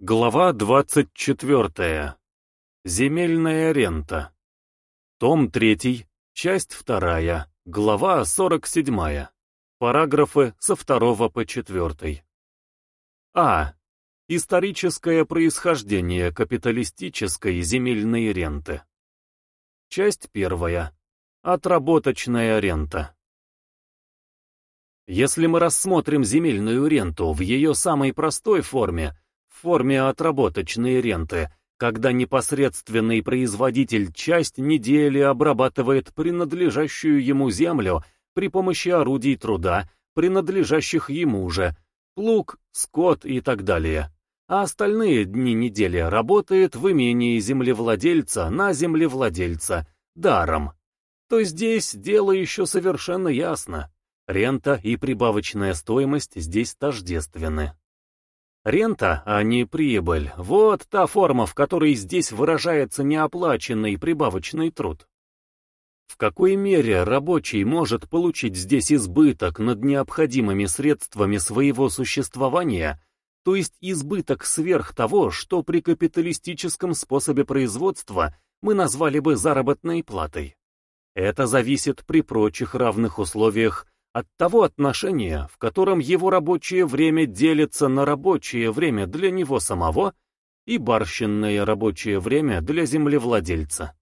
Глава 24. Земельная рента. Том 3, часть 2, глава 47. Параграфы со 2 по 4. А. Историческое происхождение капиталистической земельной ренты. Часть 1. Отработочная рента. Если мы рассмотрим земельную ренту в ее самой простой форме, форме отработочной ренты, когда непосредственный производитель часть недели обрабатывает принадлежащую ему землю при помощи орудий труда, принадлежащих ему же, плуг, скот и так далее. А остальные дни недели работает в имении землевладельца на землевладельца, даром. То здесь дело еще совершенно ясно. Рента и прибавочная стоимость здесь тождественны. Рента, а не прибыль, вот та форма, в которой здесь выражается неоплаченный прибавочный труд. В какой мере рабочий может получить здесь избыток над необходимыми средствами своего существования, то есть избыток сверх того, что при капиталистическом способе производства мы назвали бы заработной платой. Это зависит при прочих равных условиях от того отношения, в котором его рабочее время делится на рабочее время для него самого и барщинное рабочее время для землевладельца.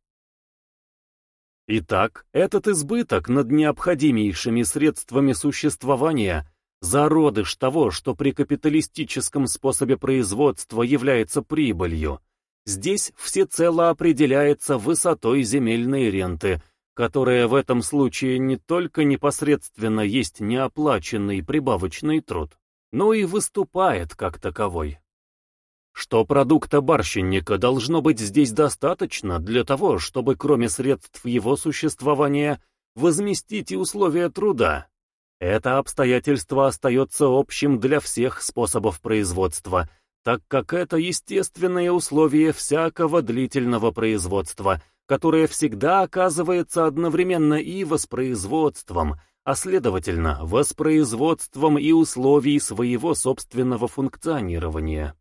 Итак, этот избыток над необходимейшими средствами существования – зародыш того, что при капиталистическом способе производства является прибылью, здесь всецело определяется высотой земельной ренты – которая в этом случае не только непосредственно есть неоплаченный прибавочный труд, но и выступает как таковой. Что продукта барщинника должно быть здесь достаточно для того, чтобы кроме средств его существования возместить и условия труда. Это обстоятельство остается общим для всех способов производства, так как это естественное условие всякого длительного производства – которое всегда оказывается одновременно и воспроизводством, а следовательно, воспроизводством и условий своего собственного функционирования.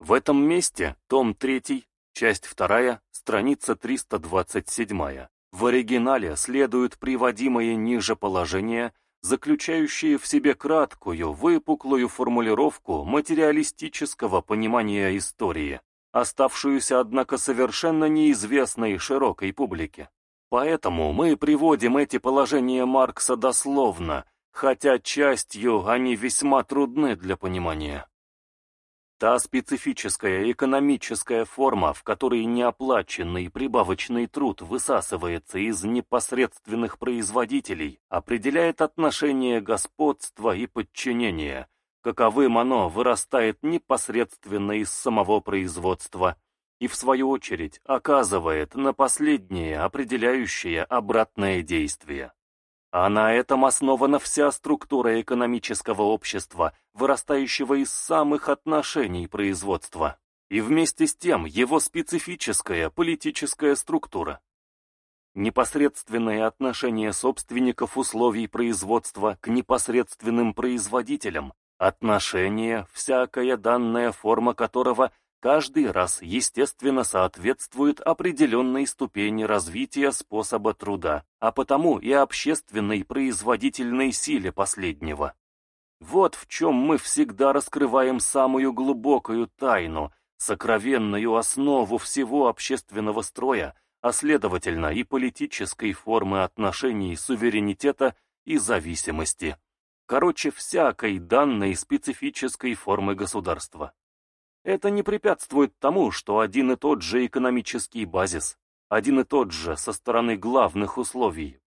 В этом месте, том 3, часть 2, страница 327, в оригинале следует приводимое ниже положение, заключающее в себе краткую, выпуклую формулировку материалистического понимания истории, оставшуюся, однако, совершенно неизвестной широкой публике. Поэтому мы приводим эти положения Маркса дословно, хотя частью они весьма трудны для понимания. Та специфическая экономическая форма, в которой неоплаченный прибавочный труд высасывается из непосредственных производителей, определяет отношение господства и подчинения, каковым оно вырастает непосредственно из самого производства и, в свою очередь, оказывает на последнее определяющее обратное действие. А на этом основана вся структура экономического общества, вырастающего из самых отношений производства, и вместе с тем его специфическая политическая структура. Непосредственное отношение собственников условий производства к непосредственным производителям Отношение, всякая данная форма которого каждый раз естественно соответствует определенной ступени развития способа труда, а потому и общественной производительной силе последнего. Вот в чем мы всегда раскрываем самую глубокую тайну, сокровенную основу всего общественного строя, а следовательно и политической формы отношений суверенитета и зависимости короче, всякой данной специфической формы государства. Это не препятствует тому, что один и тот же экономический базис, один и тот же со стороны главных условий,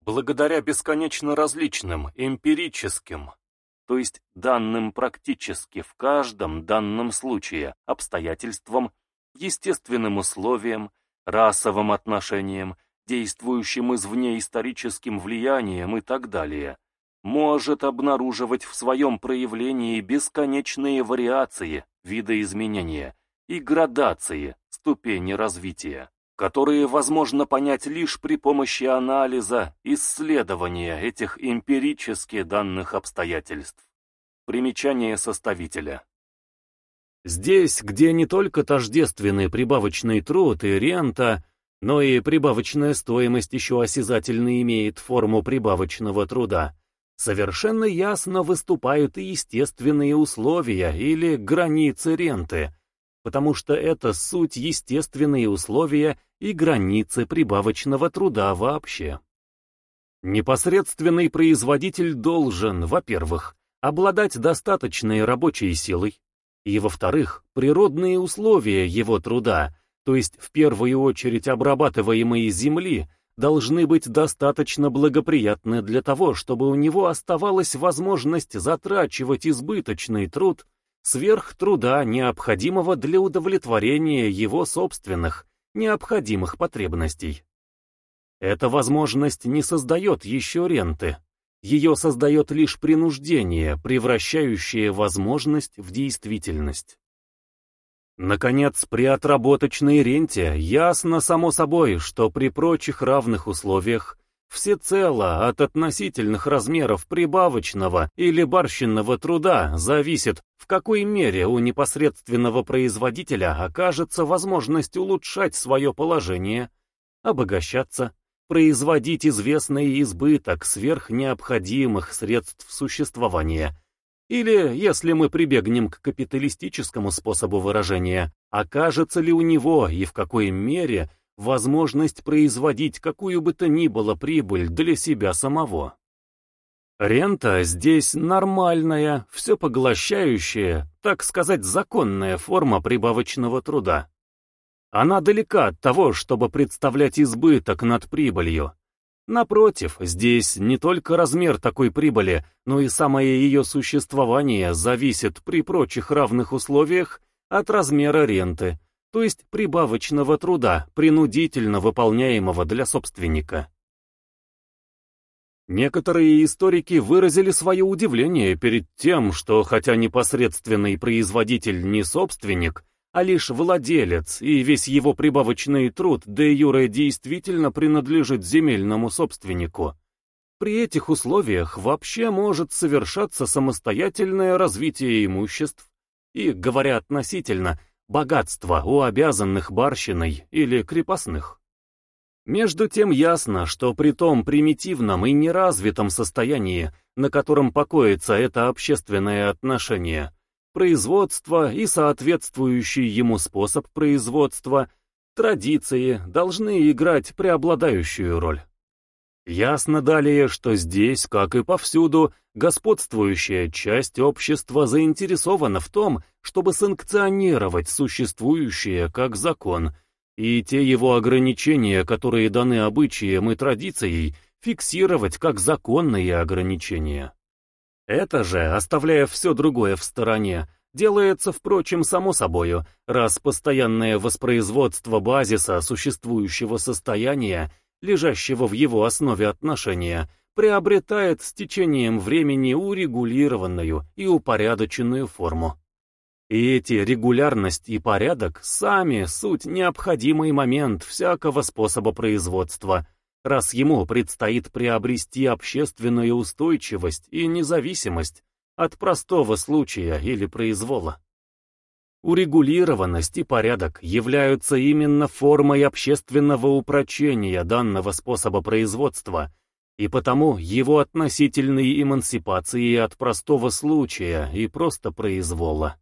благодаря бесконечно различным эмпирическим, то есть данным практически в каждом данном случае, обстоятельствам, естественным условиям, расовым отношениям, действующим извне историческим влиянием и так далее, может обнаруживать в своем проявлении бесконечные вариации, видоизменения и градации, ступени развития, которые возможно понять лишь при помощи анализа, исследования этих эмпирически данных обстоятельств. Примечание составителя. Здесь, где не только тождественный прибавочный труд и рента, но и прибавочная стоимость еще осязательно имеет форму прибавочного труда, совершенно ясно выступают и естественные условия или границы ренты, потому что это суть естественные условия и границы прибавочного труда вообще. Непосредственный производитель должен, во-первых, обладать достаточной рабочей силой, и, во-вторых, природные условия его труда, то есть в первую очередь обрабатываемые земли, должны быть достаточно благоприятны для того, чтобы у него оставалась возможность затрачивать избыточный труд сверх труда, необходимого для удовлетворения его собственных, необходимых потребностей. Эта возможность не создает еще ренты, ее создает лишь принуждение, превращающее возможность в действительность. Наконец, при отработочной ренте ясно само собой, что при прочих равных условиях всецело от относительных размеров прибавочного или барщинного труда зависит, в какой мере у непосредственного производителя окажется возможность улучшать свое положение, обогащаться, производить известный избыток сверх необходимых средств существования. Или, если мы прибегнем к капиталистическому способу выражения, окажется ли у него и в какой мере возможность производить какую бы то ни было прибыль для себя самого. Рента здесь нормальная, все поглощающая, так сказать, законная форма прибавочного труда. Она далека от того, чтобы представлять избыток над прибылью. Напротив, здесь не только размер такой прибыли, но и самое ее существование зависит при прочих равных условиях от размера ренты, то есть прибавочного труда, принудительно выполняемого для собственника. Некоторые историки выразили свое удивление перед тем, что хотя непосредственный производитель не собственник, а лишь владелец, и весь его прибавочный труд де юре действительно принадлежит земельному собственнику. При этих условиях вообще может совершаться самостоятельное развитие имуществ и, говоря относительно, богатство у обязанных барщиной или крепостных. Между тем ясно, что при том примитивном и неразвитом состоянии, на котором покоится это общественное отношение, производство и соответствующий ему способ производства, традиции должны играть преобладающую роль. Ясно далее, что здесь, как и повсюду, господствующая часть общества заинтересована в том, чтобы санкционировать существующее как закон, и те его ограничения, которые даны обычаям и традицией, фиксировать как законные ограничения. Это же, оставляя все другое в стороне, делается, впрочем, само собою, раз постоянное воспроизводство базиса существующего состояния, лежащего в его основе отношения, приобретает с течением времени урегулированную и упорядоченную форму. И эти регулярность и порядок сами суть необходимый момент всякого способа производства, раз ему предстоит приобрести общественную устойчивость и независимость от простого случая или произвола. Урегулированность и порядок являются именно формой общественного упрочения данного способа производства, и потому его относительной эмансипации от простого случая и просто произвола.